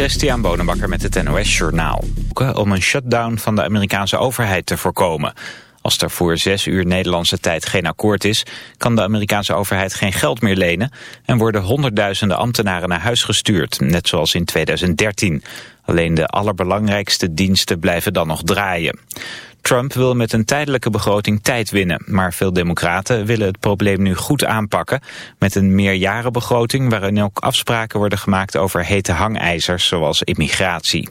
Christian Bonenbakker met het NOS Journaal. Om een shutdown van de Amerikaanse overheid te voorkomen. Als er voor zes uur Nederlandse tijd geen akkoord is... kan de Amerikaanse overheid geen geld meer lenen... en worden honderdduizenden ambtenaren naar huis gestuurd, net zoals in 2013. Alleen de allerbelangrijkste diensten blijven dan nog draaien. Trump wil met een tijdelijke begroting tijd winnen, maar veel democraten willen het probleem nu goed aanpakken met een meerjarenbegroting waarin ook afspraken worden gemaakt over hete hangijzers zoals immigratie.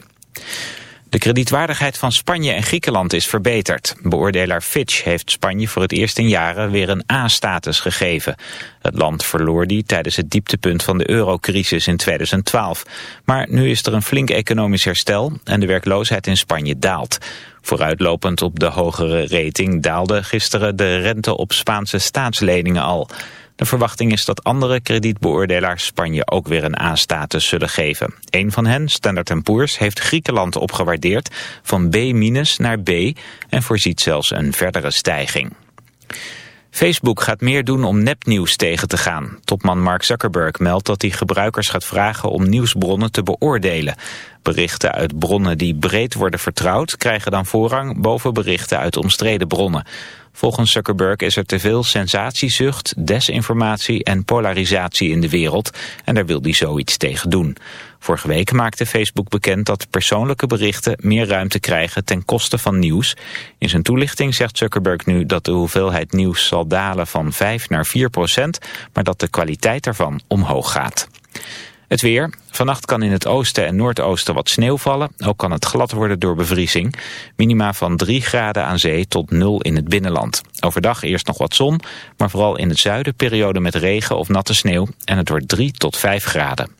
De kredietwaardigheid van Spanje en Griekenland is verbeterd. Beoordelaar Fitch heeft Spanje voor het eerst in jaren weer een A-status gegeven. Het land verloor die tijdens het dieptepunt van de eurocrisis in 2012. Maar nu is er een flink economisch herstel en de werkloosheid in Spanje daalt. Vooruitlopend op de hogere rating daalde gisteren de rente op Spaanse staatsleningen al. De verwachting is dat andere kredietbeoordelaars Spanje ook weer een A-status zullen geven. Een van hen, Standard Poor's, heeft Griekenland opgewaardeerd van B- naar B en voorziet zelfs een verdere stijging. Facebook gaat meer doen om nepnieuws tegen te gaan. Topman Mark Zuckerberg meldt dat hij gebruikers gaat vragen om nieuwsbronnen te beoordelen. Berichten uit bronnen die breed worden vertrouwd krijgen dan voorrang boven berichten uit omstreden bronnen. Volgens Zuckerberg is er te veel sensatiezucht, desinformatie en polarisatie in de wereld en daar wil hij zoiets tegen doen. Vorige week maakte Facebook bekend dat persoonlijke berichten meer ruimte krijgen ten koste van nieuws. In zijn toelichting zegt Zuckerberg nu dat de hoeveelheid nieuws zal dalen van 5 naar 4 procent, maar dat de kwaliteit ervan omhoog gaat. Het weer. Vannacht kan in het oosten en noordoosten wat sneeuw vallen. Ook kan het glad worden door bevriezing. Minima van 3 graden aan zee tot 0 in het binnenland. Overdag eerst nog wat zon, maar vooral in het zuiden periode met regen of natte sneeuw. En het wordt 3 tot 5 graden.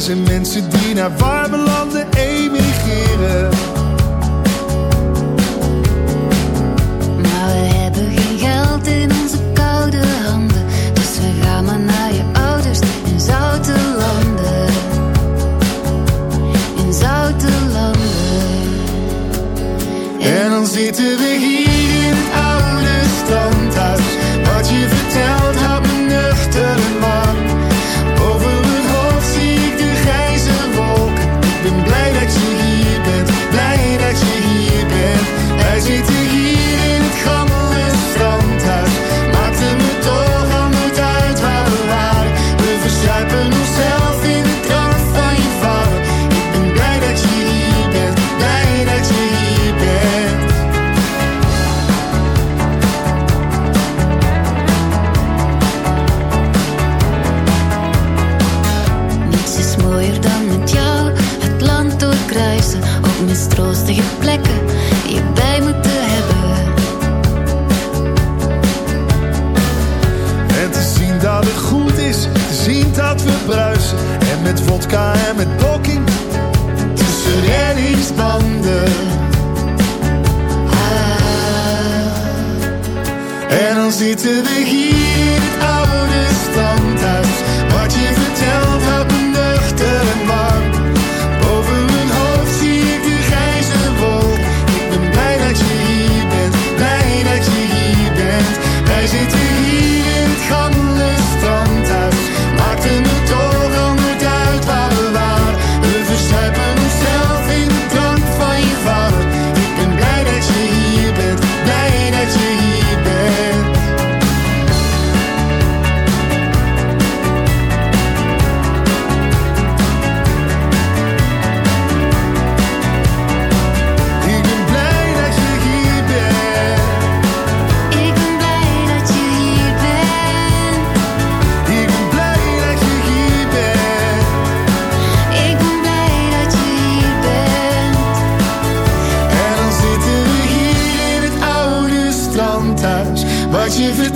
Er zijn mensen die naar warme dancing to the heat of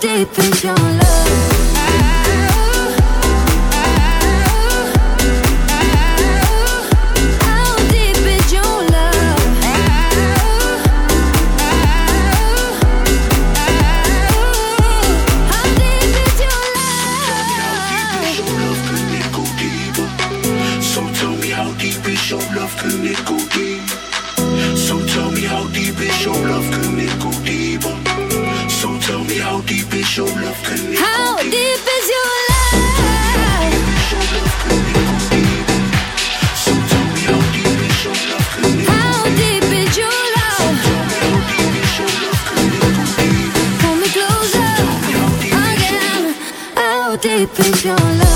Deep is your love? Your love?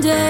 day.